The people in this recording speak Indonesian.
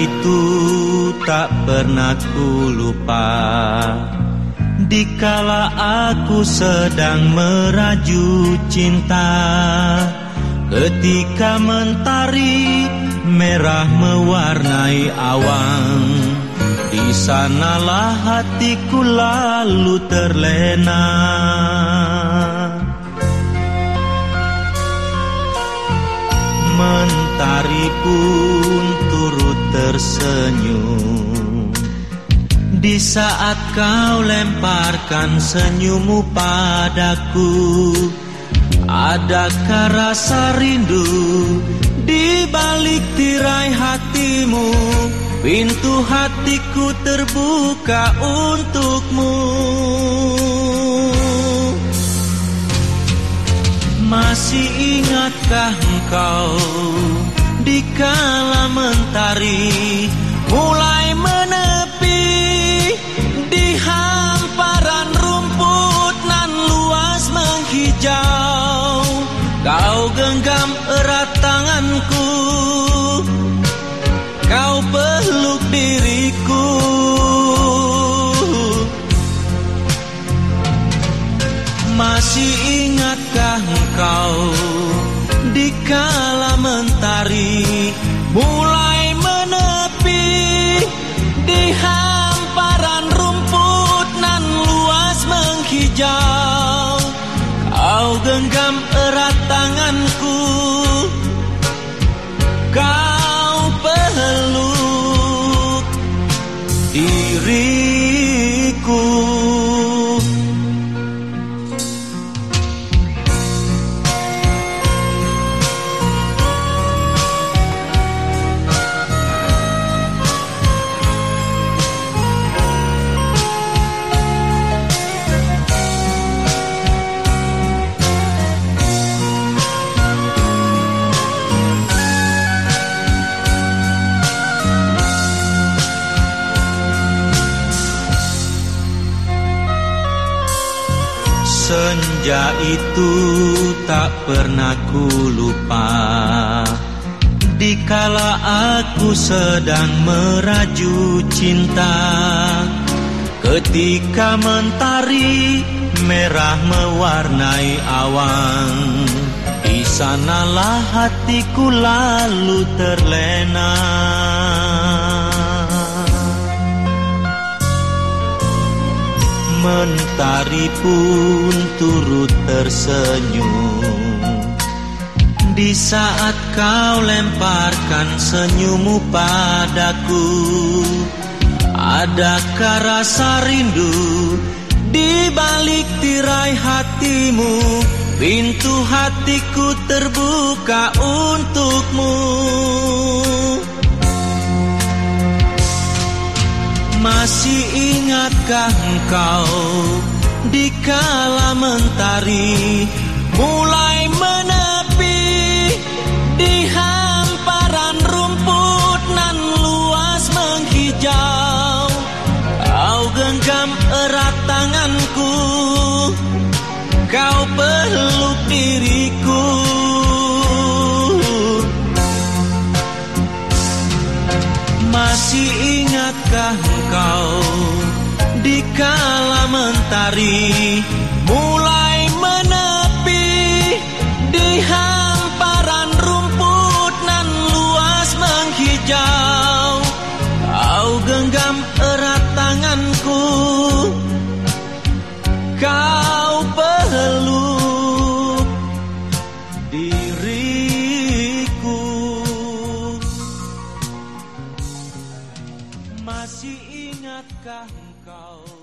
itu tak pernah ku lupa. Dikala aku sedang meraju cinta Ketika mentari merah mewarnai awan Di sanalah hatiku lalu terlena Mentari pun turut tersenyum. Di saat kau lemparkan senyummu padaku Adakah rasa rindu di balik tirai hatimu? Pintu hatiku terbuka untukmu Masih ingatkah engkau? Di kala mentari mulai menepi di hamparan rumput nan luas menghijau. Kau genggam erat tanganku kau peluk diriku masih ingatkah engkau di kala mentari mulai menepi di hamparan rumput nan luas menghijau? Kau genggam erat tanganku kau peluk diriku Senja itu tak pernah ku lupa. Dikala aku sedang meraju cinta Ketika mentari merah mewarnai awan Di sanalah hatiku lalu terlena Mentari pun turut tersenyum. Di saat kau lemparkan senyummu padaku Adakah rasa rindu? Di balik tirai hatimu Pintu hatiku terbuka untukmu. Masih ingatkah engkau di kala mentari mulai menepi di hamparan rumput nan luas menghijau? Kau genggam erat tanganku Kau peluk diriku. Masih ingatkah engkau di kala mentari mulai menepi di hamparan rumput nan luas menghijau. Kau genggam erat tanganku kau peluk diriku. Masih ingatkah call.